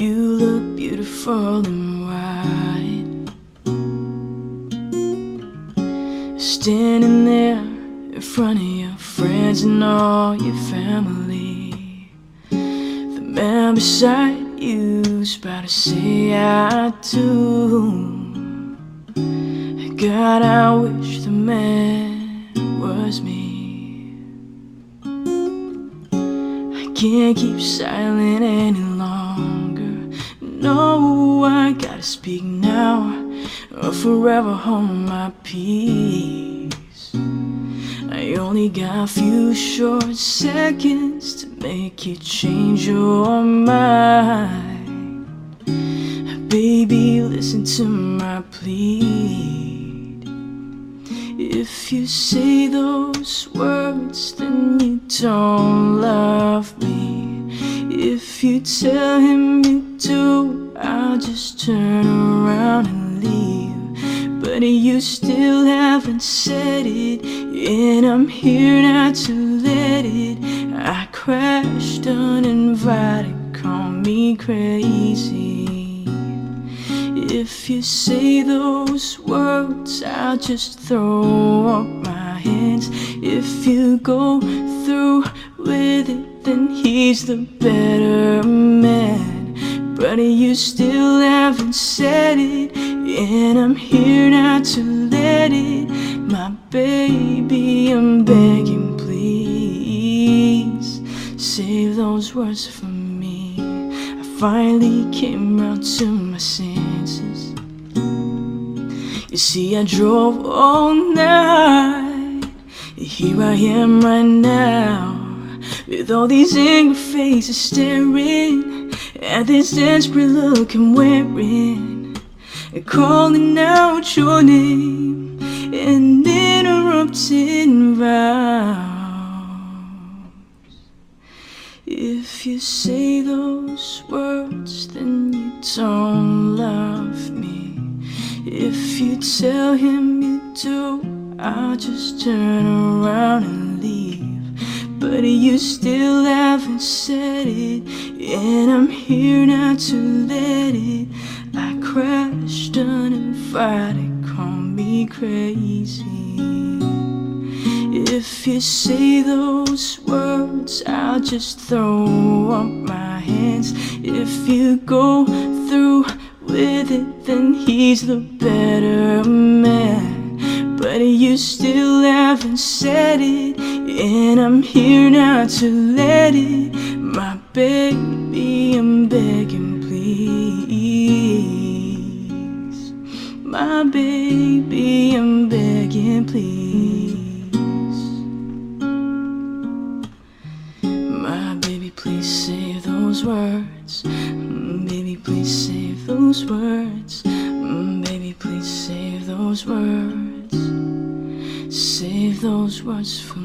beautiful and white. Standing there in front of your friends and all your family. The man beside you's about to say I do. God, I wish the man was me. I can't keep silent any Gotta speak now or forever hold my peace. I only got a few short seconds to make you change your mind. Baby, listen to my plea. If you say those words, then you don't love me. If you tell him you do, I'll just turn around and leave. But you still haven't said it, and I'm here now to let it. I crashed uninvited, call me crazy. If you say those words, I'll just throw up my hands. If you go through with it, then he's the better man. But you still haven't said it, and I'm here now to let it. My baby, I'm begging, please save those words for me. I finally came round to my senses. You see, I drove all night. Here I am right now. With all these angry faces staring at this desperate look I'm wearing. Calling out your name and interrupting vows. If you say those words, then you don't love me. If you tell him you do, I'll just turn around and. But you still haven't said it, and I'm here now to let it. I crashed uninvited, call me crazy. If you say those words, I'll just throw up my hands. If you go through with it, then he's the better man. You still haven't said it, and I'm here now to let it. My baby, I'm begging, please. My baby, I'm begging, please. My baby, please save those words. Baby, please save those words. Baby, please save those words. Save those words for